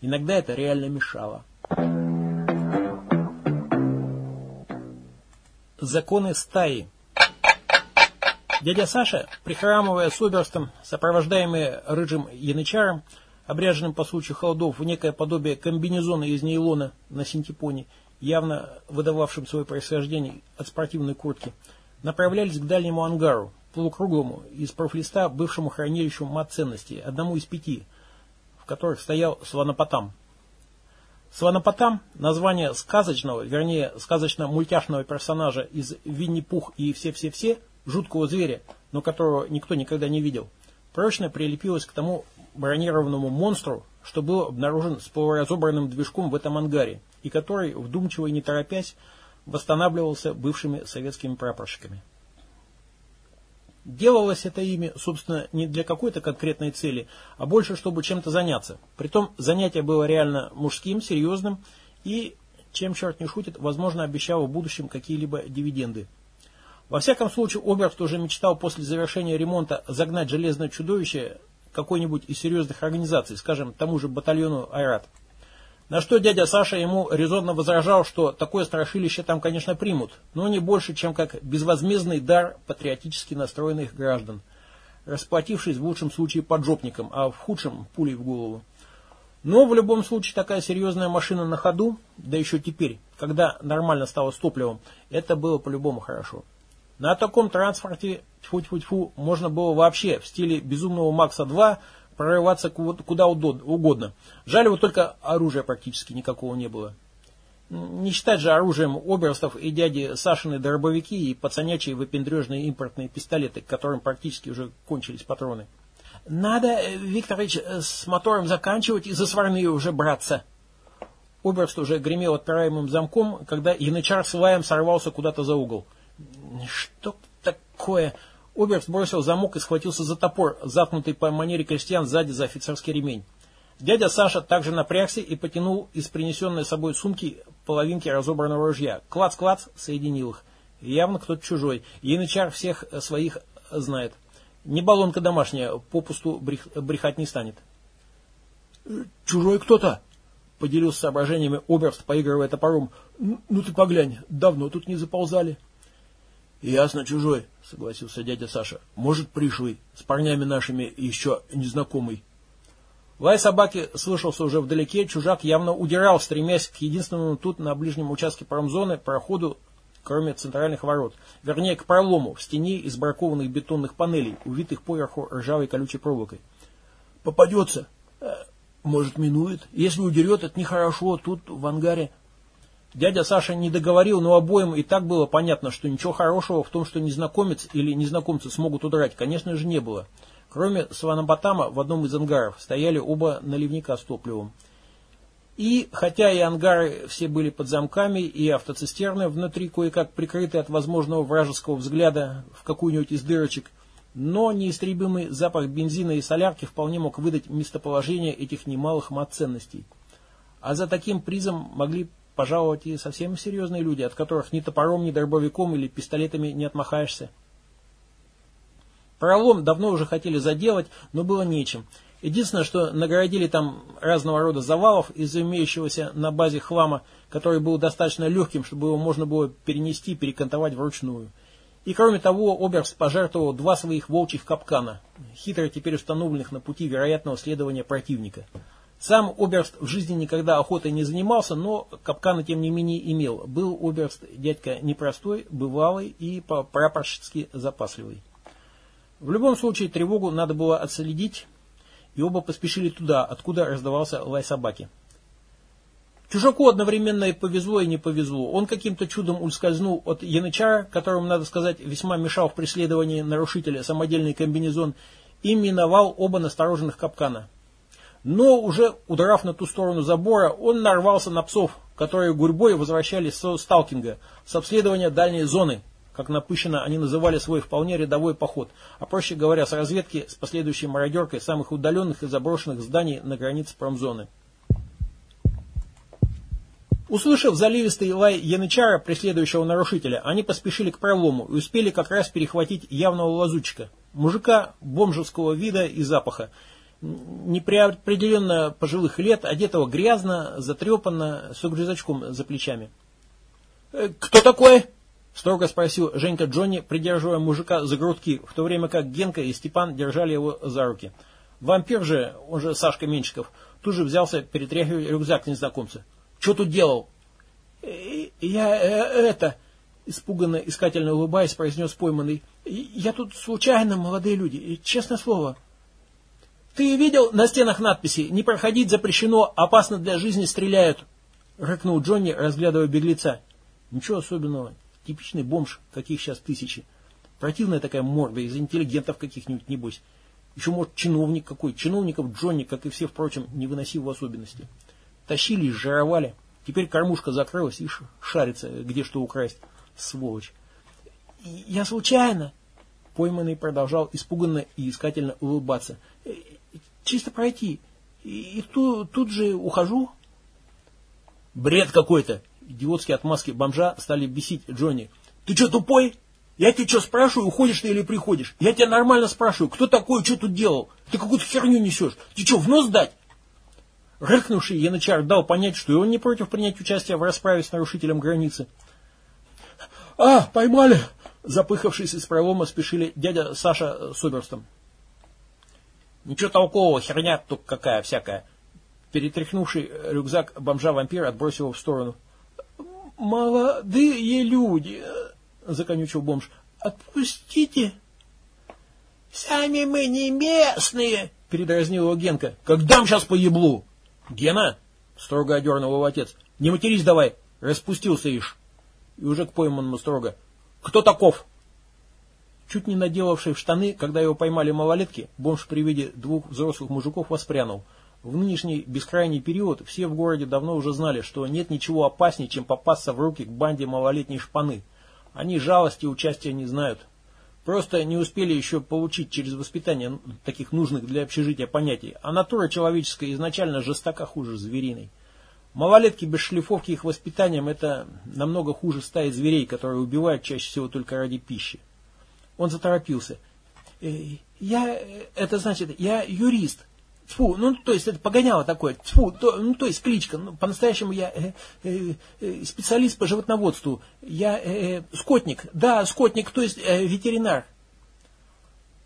Иногда это реально мешало. Законы стаи. Дядя Саша, прихрамывая с оберстом, сопровождаемый рыжим янычаром, обряженным по случаю холодов в некое подобие комбинезона из нейлона на синтепоне, явно выдававшим свое происхождение от спортивной куртки, направлялись к дальнему ангару, полукруглому, из профлиста бывшему хранилищу мат-ценностей, одному из пяти, которых стоял Сванопотам. Сванопотам – название сказочного, вернее, сказочно-мультяшного персонажа из «Винни-Пух» и «Все-все-все», жуткого зверя, но которого никто никогда не видел, прочно прилепилось к тому бронированному монстру, что был обнаружен с полуразобранным движком в этом ангаре, и который, вдумчиво и не торопясь, восстанавливался бывшими советскими прапорщиками. Делалось это ими, собственно, не для какой-то конкретной цели, а больше, чтобы чем-то заняться. Притом занятие было реально мужским, серьезным и, чем черт не шутит, возможно, обещало в будущем какие-либо дивиденды. Во всяком случае, Оберт уже мечтал после завершения ремонта загнать железное чудовище какой-нибудь из серьезных организаций, скажем, тому же батальону «Айрат». На что дядя Саша ему резонно возражал, что такое страшилище там, конечно, примут, но не больше, чем как безвозмездный дар патриотически настроенных граждан, расплатившись в лучшем случае поджопником, а в худшем – пулей в голову. Но в любом случае такая серьезная машина на ходу, да еще теперь, когда нормально стало с топливом, это было по-любому хорошо. На таком транспорте, тьфу-тьфу-тьфу, можно было вообще в стиле «Безумного Макса-2» прорываться куда угодно. Жаль, вот только оружия практически никакого не было. Не считать же оружием оберстов и дяди Сашины дробовики и пацанячие выпендрежные импортные пистолеты, которым практически уже кончились патроны. Надо, Викторович, с мотором заканчивать и за сварные уже браться. Оберст уже гремел отпираемым замком, когда янычар с лаем сорвался куда-то за угол. Что такое? Оберст бросил замок и схватился за топор, заткнутый по манере крестьян сзади за офицерский ремень. Дядя Саша также напрягся и потянул из принесенной собой сумки половинки разобранного ружья. Клац-клац соединил их. Явно кто-то чужой. Янычар всех своих знает. Не баллонка домашняя, попусту брех, брехать не станет. «Чужой кто-то?» — поделился соображениями Оберст, поигрывая топором. «Ну ты поглянь, давно тут не заползали». «Ясно, чужой», — согласился дядя Саша. «Может, пришлый, с парнями нашими еще незнакомый». Лай собаки слышался уже вдалеке, чужак явно удирал, стремясь к единственному тут на ближнем участке промзоны проходу, кроме центральных ворот. Вернее, к пролому в стене из бракованных бетонных панелей, увитых поверху ржавой колючей проволокой. «Попадется. Э, может, минует. Если удерет, это нехорошо. Тут, в ангаре, Дядя Саша не договорил, но обоим и так было понятно, что ничего хорошего в том, что незнакомец или незнакомцы смогут удрать, конечно же, не было. Кроме Сванабатама в одном из ангаров стояли оба наливника с топливом. И, хотя и ангары все были под замками, и автоцистерны внутри кое-как прикрыты от возможного вражеского взгляда в какую-нибудь из дырочек, но неистребимый запах бензина и солярки вполне мог выдать местоположение этих немалых мат-ценностей. А за таким призом могли пожаловать и совсем серьезные люди, от которых ни топором, ни дробовиком или пистолетами не отмахаешься. Пролом давно уже хотели заделать, но было нечем. Единственное, что наградили там разного рода завалов из имеющегося на базе хлама, который был достаточно легким, чтобы его можно было перенести, перекантовать вручную. И кроме того, Оберст пожертвовал два своих волчьих капкана, хитро теперь установленных на пути вероятного следования противника. Сам Оберст в жизни никогда охотой не занимался, но капканы тем не менее имел. Был Оберст дядька непростой, бывалый и прапорщицки запасливый. В любом случае тревогу надо было отследить, и оба поспешили туда, откуда раздавался лай собаки. Чужаку одновременно и повезло, и не повезло. Он каким-то чудом ускользнул от янычара, которому, надо сказать, весьма мешал в преследовании нарушителя самодельный комбинезон, и миновал оба настороженных капкана. Но уже удрав на ту сторону забора, он нарвался на псов, которые гурьбой возвращались со сталкинга, с обследования дальней зоны, как напыщенно они называли свой вполне рядовой поход, а проще говоря, с разведки с последующей мародеркой самых удаленных и заброшенных зданий на границе промзоны. Услышав заливистый лай янычара, преследующего нарушителя, они поспешили к пролому и успели как раз перехватить явного лазутчика, мужика бомжевского вида и запаха, неопределенно пожилых лет, одетого грязно, затрепанно, с рюкзачком за плечами. «Э, «Кто такой?» – строго спросил Женька Джонни, придерживая мужика за грудки, в то время как Генка и Степан держали его за руки. Вампир же, он же Сашка Меньшиков, тут же взялся перетряхивать рюкзак незнакомца. «Что тут делал?» «Э, «Я э, это...» Испуганно, искательно улыбаясь, произнес пойманный. «Я тут случайно, молодые люди, честное слово». «Ты видел на стенах надписи «Не проходить запрещено, опасно для жизни, стреляют»?» Рыкнул Джонни, разглядывая беглеца. «Ничего особенного. Типичный бомж, каких сейчас тысячи. Противная такая морда, из интеллигентов каких-нибудь, небось. Еще, может, чиновник какой. Чиновников Джонни, как и все, впрочем, не выносил в особенности. Тащили и жировали. Теперь кормушка закрылась и шарится, где что украсть. Сволочь. Я случайно. Пойманный продолжал испуганно и искательно улыбаться. «Э, чисто пройти. И, тут, тут же ухожу. Бред какой-то. Идиотские отмазки бомжа стали бесить Джонни. Ты что, тупой? Я тебе что спрашиваю, уходишь ты или приходишь? Я тебя нормально спрашиваю, кто такой, что тут делал? Ты какую-то херню несешь. Ты что, в нос дать? Рыкнувший янычар дал понять, что и он не против принять участие в расправе с нарушителем границы. «А, поймали!» Запыхавшись из пролома, спешили дядя Саша с Оберстом. «Ничего толкового, херня тут какая всякая!» Перетряхнувший рюкзак бомжа-вампир отбросил его в сторону. «Молодые люди!» — законючил бомж. «Отпустите!» «Сами мы не местные!» — передразнил его Генка. «Как дам сейчас по еблу!» «Гена!» — строго одернул его отец. «Не матерись давай! Распустился ишь!» и уже к пойманному строго. «Кто таков?» Чуть не наделавший в штаны, когда его поймали малолетки, бомж при виде двух взрослых мужиков воспрянул. В нынешний бескрайний период все в городе давно уже знали, что нет ничего опаснее, чем попасться в руки к банде малолетней шпаны. Они жалости и участия не знают. Просто не успели еще получить через воспитание таких нужных для общежития понятий, а натура человеческая изначально жестока хуже звериной. Малолетки без шлифовки их воспитанием это намного хуже стаи зверей, которые убивают чаще всего только ради пищи. Он заторопился. «Э, я, это значит, я юрист. Тьфу, ну, то есть, это погоняло такое. Тьфу, то, ну, то есть, кличка. Ну, по-настоящему я э, э, э, специалист по животноводству. Я э, э скотник. Да, скотник, то есть, э, ветеринар.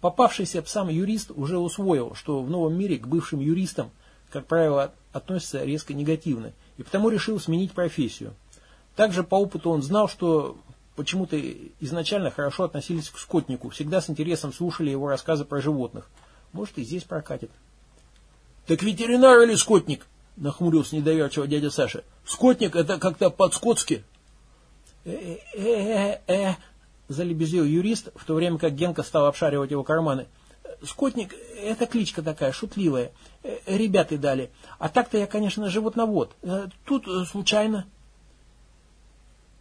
Попавшийся псам юрист уже усвоил, что в новом мире к бывшим юристам, как правило, относится резко негативно, и потому решил сменить профессию. Также по опыту он знал, что почему-то изначально хорошо относились к скотнику, всегда с интересом слушали его рассказы про животных. Может, и здесь прокатит. «Так ветеринар или скотник?» – нахмурился недоверчиво дядя Саша. «Скотник – это как-то по-скотски». «Э-э-э-э», – залебезил юрист, в то время как Генка стал обшаривать его карманы – Скотник – это кличка такая, шутливая. Э, ребята дали. А так-то я, конечно, животновод. Э, тут э, случайно.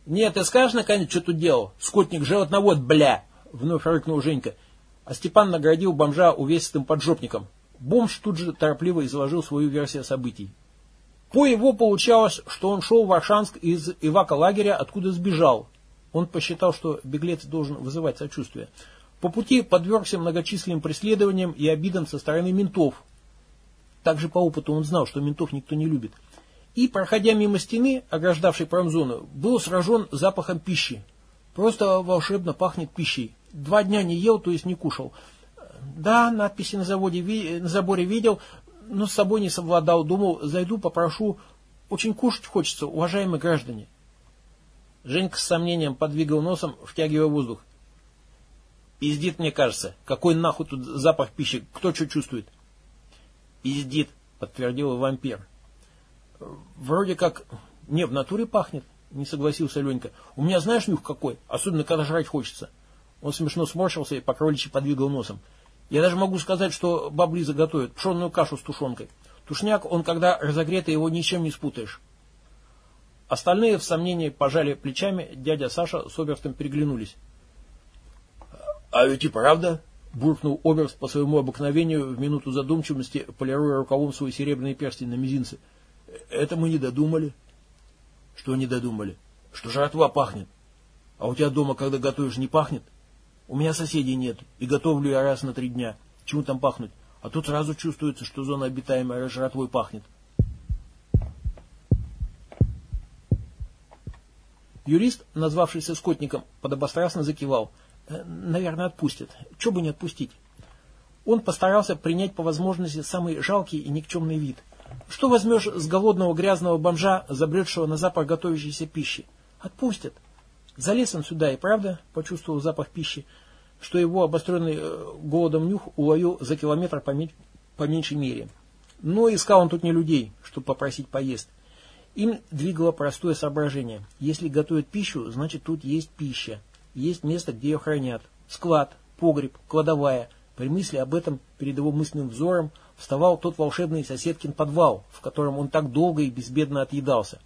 Нет, ты скажешь, наконец, что тут делал? Скотник, животновод, бля! Вновь рыкнул Женька. А Степан наградил бомжа увесистым поджопником. Бомж тут же торопливо изложил свою версию событий. По его получалось, что он шел в Аршанск из Ивака лагеря, откуда сбежал. Он посчитал, что беглец должен вызывать сочувствие. По пути подвергся многочисленным преследованиям и обидам со стороны ментов. Также по опыту он знал, что ментов никто не любит. И, проходя мимо стены, ограждавшей промзону, был сражен запахом пищи. Просто волшебно пахнет пищей. Два дня не ел, то есть не кушал. Да, надписи на, заводе, на заборе видел, но с собой не совладал. Думал, зайду, попрошу. Очень кушать хочется, уважаемые граждане. Женька с сомнением подвигал носом, втягивая воздух. Пиздит, мне кажется. Какой нахуй тут запах пищи? Кто что чувствует? Пиздит, подтвердил вампир. Вроде как... Не, в натуре пахнет, не согласился Ленька. У меня знаешь нюх какой? Особенно, когда жрать хочется. Он смешно сморщился и по кроличьи подвигал носом. Я даже могу сказать, что бабли заготовят пшенную кашу с тушенкой. Тушняк, он когда разогретый, его ничем не спутаешь. Остальные в сомнении пожали плечами, дядя Саша с Оберстом переглянулись. А ведь и правда, буркнул Оберст по своему обыкновению в минуту задумчивости, полируя рукавом свой серебряный перстень на мизинце. Это мы не додумали. Что не додумали? Что жратва пахнет. А у тебя дома, когда готовишь, не пахнет? У меня соседей нет, и готовлю я раз на три дня. Чему там пахнуть? А тут сразу чувствуется, что зона обитаемая жратвой пахнет. Юрист, назвавшийся скотником, подобострастно закивал. «Э, наверное, отпустят. Че бы не отпустить? Он постарался принять по возможности самый жалкий и никчемный вид. Что возьмешь с голодного грязного бомжа, забредшего на запах готовящейся пищи? Отпустят. Залез он сюда и, правда, почувствовал запах пищи, что его обостренный э, голодом нюх уловил за километр по, по меньшей мере. Но искал он тут не людей, чтобы попросить поесть. Им двигало простое соображение. Если готовят пищу, значит тут есть пища. Есть место, где ее хранят. Склад, погреб, кладовая. При мысли об этом перед его мысленным взором вставал тот волшебный соседкин подвал, в котором он так долго и безбедно отъедался.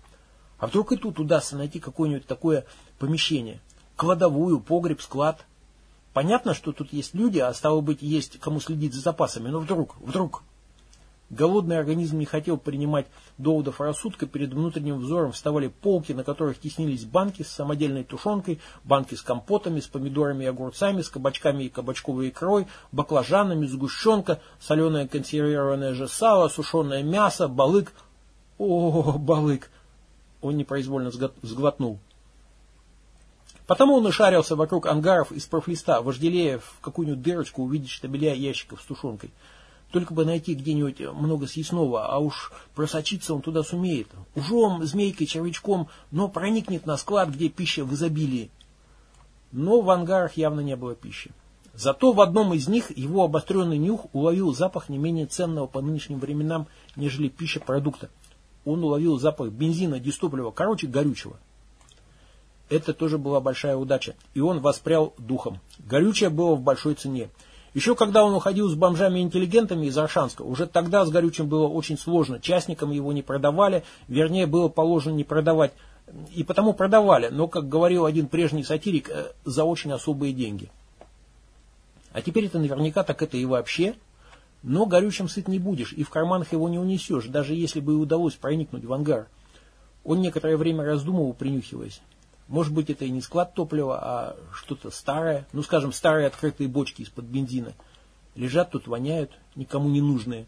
А вдруг и тут удастся найти какое-нибудь такое помещение? Кладовую, погреб, склад. Понятно, что тут есть люди, а стало быть, есть кому следить за запасами, но вдруг, вдруг... Голодный организм не хотел принимать доводов рассудка, перед внутренним взором вставали полки, на которых теснились банки с самодельной тушенкой, банки с компотами, с помидорами и огурцами, с кабачками и кабачковой икрой, баклажанами, сгущенка, соленое консервированное же сало, сушеное мясо, балык. О, балык! Он непроизвольно сглотнул. Потому он и шарился вокруг ангаров из профлиста, вожделея в какую-нибудь дырочку увидеть штабеля ящиков с тушенкой. Только бы найти где-нибудь много съестного, а уж просочиться он туда сумеет. Ужом, змейкой, червячком, но проникнет на склад, где пища в изобилии. Но в ангарах явно не было пищи. Зато в одном из них его обостренный нюх уловил запах не менее ценного по нынешним временам, нежели пища продукта. Он уловил запах бензина, дистоплива, короче, горючего. Это тоже была большая удача, и он воспрял духом. Горючее было в большой цене. Еще когда он уходил с бомжами-интеллигентами из Аршанска, уже тогда с горючим было очень сложно. Частникам его не продавали, вернее, было положено не продавать. И потому продавали, но, как говорил один прежний сатирик, э, за очень особые деньги. А теперь это наверняка так это и вообще. Но горючим сыт не будешь, и в карманах его не унесешь, даже если бы и удалось проникнуть в ангар. Он некоторое время раздумывал, принюхиваясь. Может быть, это и не склад топлива, а что-то старое. Ну, скажем, старые открытые бочки из-под бензина. Лежат тут, воняют, никому не нужные.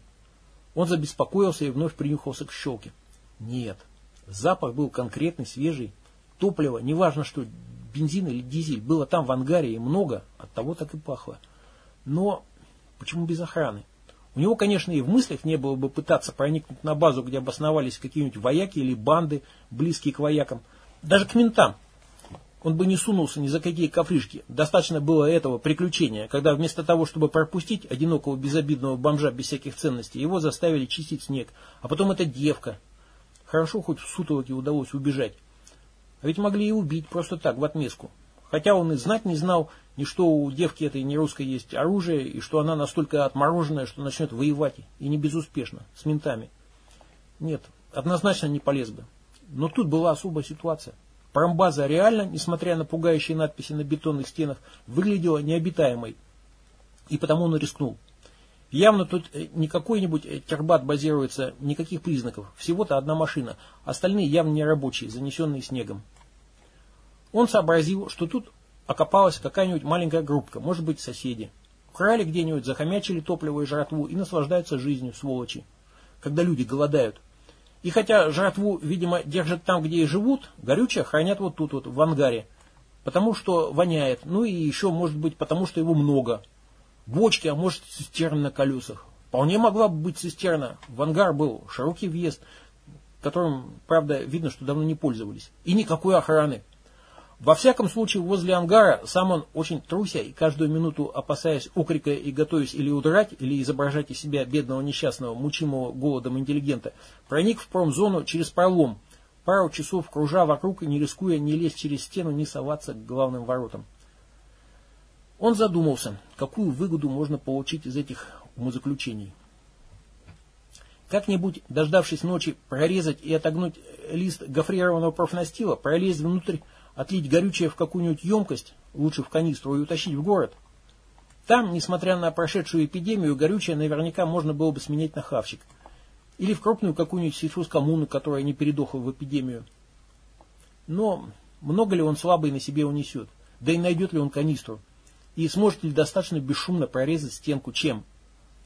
Он забеспокоился и вновь принюхался к щелке. Нет, запах был конкретный, свежий. Топливо, неважно что, бензин или дизель, было там в ангаре и много, от того так и пахло. Но почему без охраны? У него, конечно, и в мыслях не было бы пытаться проникнуть на базу, где обосновались какие-нибудь вояки или банды, близкие к воякам, даже к ментам, он бы не сунулся ни за какие кафришки. Достаточно было этого приключения, когда вместо того, чтобы пропустить одинокого безобидного бомжа без всяких ценностей, его заставили чистить снег. А потом эта девка. Хорошо, хоть в сутолоке удалось убежать. А ведь могли и убить просто так, в отместку. Хотя он и знать не знал, ни что у девки этой не русской есть оружие, и что она настолько отмороженная, что начнет воевать, и не безуспешно, с ментами. Нет, однозначно не полез бы. Но тут была особая ситуация. Промбаза реально, несмотря на пугающие надписи на бетонных стенах, выглядела необитаемой. И потому он рискнул. Явно тут э, не какой-нибудь э, тербат базируется, никаких признаков. Всего-то одна машина. Остальные явно не рабочие, занесенные снегом. Он сообразил, что тут окопалась какая-нибудь маленькая группка, может быть соседи. Украли где-нибудь, захомячили топливо и жратву и наслаждаются жизнью, сволочи. Когда люди голодают. И хотя жратву, видимо, держат там, где и живут, горючее хранят вот тут вот, в ангаре. Потому что воняет. Ну и еще, может быть, потому что его много. Бочки, а может, цистерны на колесах. Вполне могла бы быть цистерна. В ангар был широкий въезд, которым, правда, видно, что давно не пользовались. И никакой охраны. Во всяком случае, возле ангара сам он очень труся и каждую минуту опасаясь окрика и готовясь или удрать, или изображать из себя бедного несчастного, мучимого голодом интеллигента, проник в промзону через пролом, пару часов кружа вокруг и не рискуя ни лезть через стену, ни соваться к главным воротам. Он задумался, какую выгоду можно получить из этих умозаключений. Как-нибудь, дождавшись ночи, прорезать и отогнуть лист гофрированного профнастила, пролезть внутрь отлить горючее в какую-нибудь емкость, лучше в канистру, и утащить в город. Там, несмотря на прошедшую эпидемию, горючее наверняка можно было бы сменять на хавчик. Или в крупную какую-нибудь сельхозкоммуну, которая не передохла в эпидемию. Но много ли он слабый на себе унесет? Да и найдет ли он канистру? И сможет ли достаточно бесшумно прорезать стенку чем?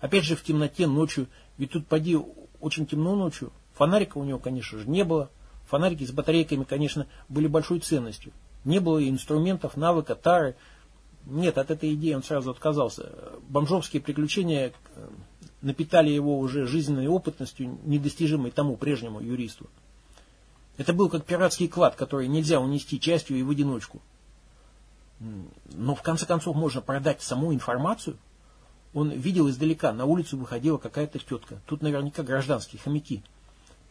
Опять же в темноте ночью, ведь тут поди очень темно ночью. Фонарика у него, конечно же, не было. Фонарики с батарейками, конечно, были большой ценностью. Не было инструментов, навыка, тары. Нет, от этой идеи он сразу отказался. Бомжовские приключения э, напитали его уже жизненной опытностью, недостижимой тому прежнему юристу. Это был как пиратский клад, который нельзя унести частью и в одиночку. Но в конце концов можно продать саму информацию. Он видел издалека, на улицу выходила какая-то тетка. Тут наверняка гражданские хомяки.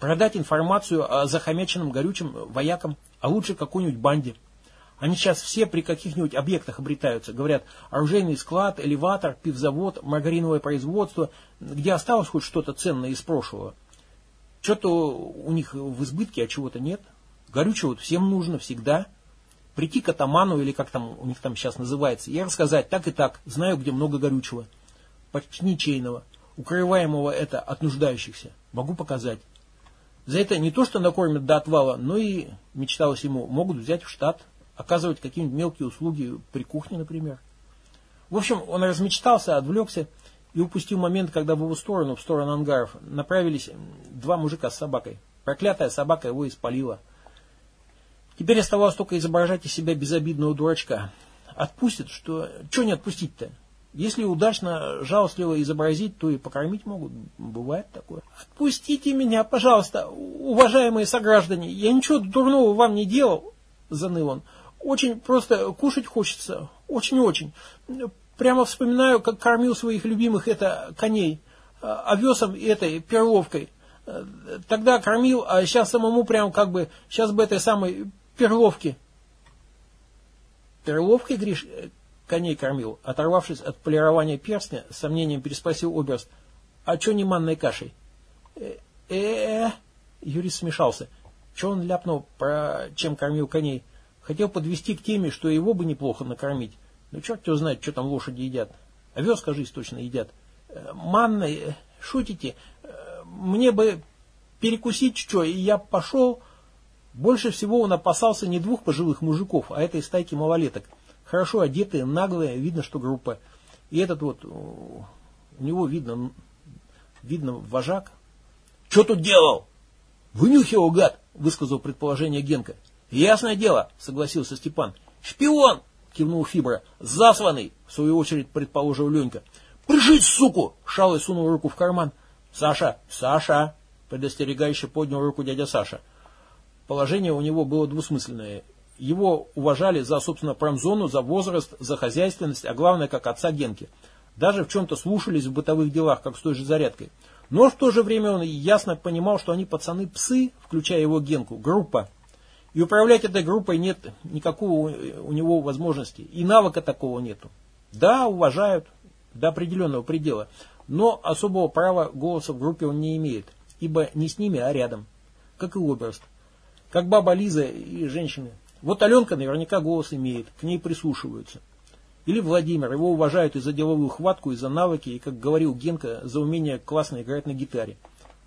Продать информацию о захомяченном горючем воякам, а лучше какой-нибудь банде. Они сейчас все при каких-нибудь объектах обретаются. Говорят, оружейный склад, элеватор, пивзавод, маргариновое производство, где осталось хоть что-то ценное из прошлого. Что-то у них в избытке, а чего-то нет. Горючего всем нужно всегда. Прийти к атаману, или как там у них там сейчас называется, и рассказать так и так, знаю, где много горючего. Почти ничейного. Укрываемого это от нуждающихся. Могу показать. За это не то, что накормят до отвала, но и, мечталось ему, могут взять в штат, оказывать какие-нибудь мелкие услуги при кухне, например. В общем, он размечтался, отвлекся и упустил момент, когда в его сторону, в сторону ангаров, направились два мужика с собакой. Проклятая собака его испалила. Теперь оставалось только изображать из себя безобидного дурачка. Отпустит, что... Что не отпустить-то? Если удачно, жалостливо изобразить, то и покормить могут. Бывает такое. Отпустите меня, пожалуйста, уважаемые сограждане. Я ничего дурного вам не делал, заныл он. Очень просто кушать хочется. Очень-очень. Прямо вспоминаю, как кормил своих любимых это коней. Овесом и этой перловкой. Тогда кормил, а сейчас самому прям как бы, сейчас бы этой самой перловки. Перловкой, Гриш, коней кормил. Оторвавшись от полирования перстня, с сомнением переспросил Оберст. А что не манной кашей? Э-э-э, Юрий смешался. Че он ляпнул про чем кормил коней? Хотел подвести к теме, что его бы неплохо накормить. Ну, черт его знает, что там лошади едят. Овес, скажись, точно едят. Э, манной, э, шутите? Э, мне бы перекусить что, и я пошел... Больше всего он опасался не двух пожилых мужиков, а этой стайки малолеток. Хорошо одетые, наглые, видно, что группа. И этот вот, у него видно, видно вожак. Что тут делал? Вынюхивал, гад, высказал предположение Генка. Ясное дело, согласился Степан. Шпион, кивнул Фибра. Засланный, в свою очередь предположил Ленька. Прижить, суку! Шалый сунул руку в карман. Саша, Саша, предостерегающе поднял руку дядя Саша. Положение у него было двусмысленное. Его уважали за, собственно, промзону, за возраст, за хозяйственность, а главное, как отца Генки. Даже в чем-то слушались в бытовых делах, как с той же зарядкой. Но в то же время он ясно понимал, что они пацаны псы, включая его Генку, группа, и управлять этой группой нет никакого у него возможности. И навыка такого нету. Да, уважают до определенного предела. Но особого права голоса в группе он не имеет. Ибо не с ними, а рядом. Как и Оберст. Как баба Лиза и женщины. Вот Аленка наверняка голос имеет. К ней прислушиваются. Или Владимир. Его уважают и за деловую хватку, и за навыки, и, как говорил Генка, за умение классно играть на гитаре.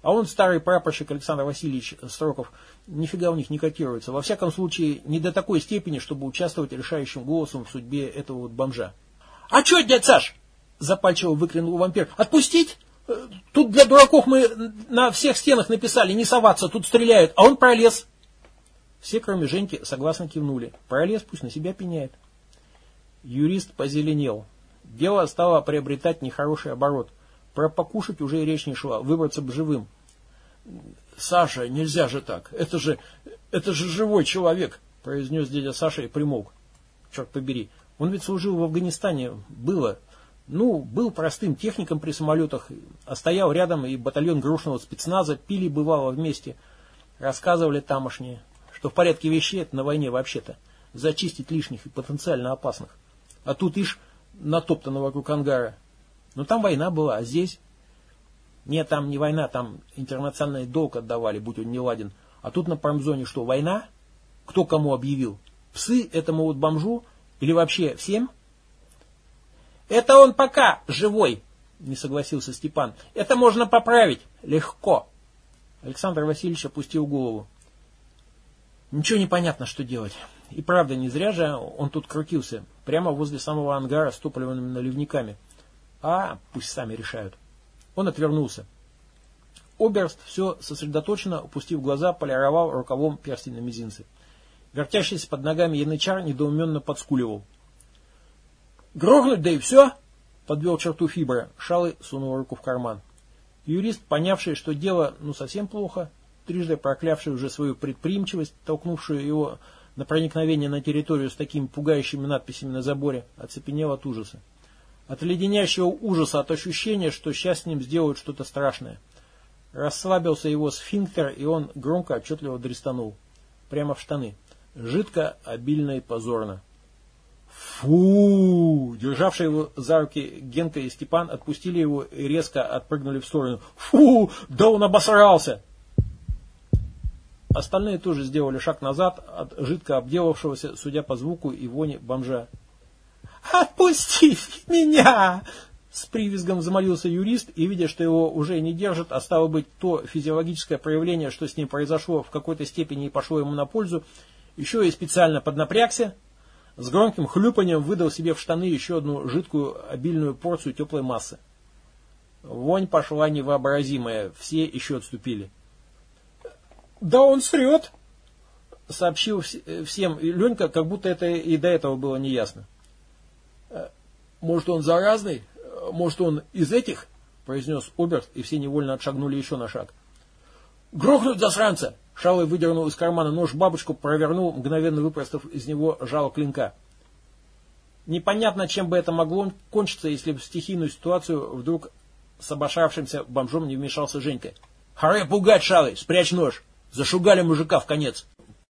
А он, старый прапорщик Александр Васильевич Строков, нифига у них не котируется. Во всяком случае, не до такой степени, чтобы участвовать решающим голосом в судьбе этого вот бомжа. «А что, дядь Саш?» – запальчиво выкрикнул вампир. «Отпустить? Э, тут для дураков мы на всех стенах написали не соваться, тут стреляют, а он пролез». Все, кроме Женьки, согласно кивнули. Пролез, пусть на себя пеняет. Юрист позеленел. Дело стало приобретать нехороший оборот. Про покушать уже и речь не шла, выбраться бы живым. Саша, нельзя же так. Это же, это же живой человек, произнес дядя Саша и примолк. Черт побери. Он ведь служил в Афганистане. Было. Ну, был простым техником при самолетах, а стоял рядом и батальон грушного спецназа, пили бывало вместе. Рассказывали тамошние, что в порядке вещей это на войне вообще-то. Зачистить лишних и потенциально опасных. А тут ишь натоптано вокруг ангара. Но там война была, а здесь... Нет, там не война, там интернациональный долг отдавали, будь он не ладен. А тут на промзоне что, война? Кто кому объявил? Псы этому вот бомжу? Или вообще всем? Это он пока живой, не согласился Степан. Это можно поправить. Легко. Александр Васильевич опустил голову. Ничего не понятно, что делать. И правда, не зря же он тут крутился, прямо возле самого ангара с топливными наливниками. А, пусть сами решают. Он отвернулся. Оберст все сосредоточенно, опустив глаза, полировал рукавом перстень на мизинце. Вертящийся под ногами янычар недоуменно подскуливал. «Грохнуть, да и все!» — подвел черту Фибра. Шалы сунул руку в карман. Юрист, понявший, что дело ну совсем плохо, трижды проклявший уже свою предприимчивость, толкнувшую его на проникновение на территорию с такими пугающими надписями на заборе, оцепенел от ужаса. От леденящего ужаса, от ощущения, что сейчас с ним сделают что-то страшное. Расслабился его сфинктер, и он громко, отчетливо дрестанул. Прямо в штаны. Жидко, обильно и позорно. Фу! Державшие его за руки Генка и Степан отпустили его и резко отпрыгнули в сторону. Фу! Да он обосрался! Остальные тоже сделали шаг назад от жидко обделавшегося, судя по звуку и воне, бомжа. «Отпустите меня!» С привизгом замолился юрист и, видя, что его уже не держит, а стало быть то физиологическое проявление, что с ним произошло, в какой-то степени и пошло ему на пользу, еще и специально поднапрягся, с громким хлюпанием выдал себе в штаны еще одну жидкую обильную порцию теплой массы. Вонь пошла невообразимая, все еще отступили. «Да он срет!» сообщил всем Ленька, как будто это и до этого было неясно. «Э, «Может, он заразный? Может, он из этих?» произнес Оберт, и все невольно отшагнули еще на шаг. «Грохнуть засранца!» Шалый выдернул из кармана нож бабочку, провернул, мгновенно выпростав из него жало клинка. Непонятно, чем бы это могло кончиться, если бы в стихийную ситуацию вдруг с обошавшимся бомжом не вмешался Женька. «Харе пугать, Шалый! Спрячь нож! Зашугали мужика в конец!»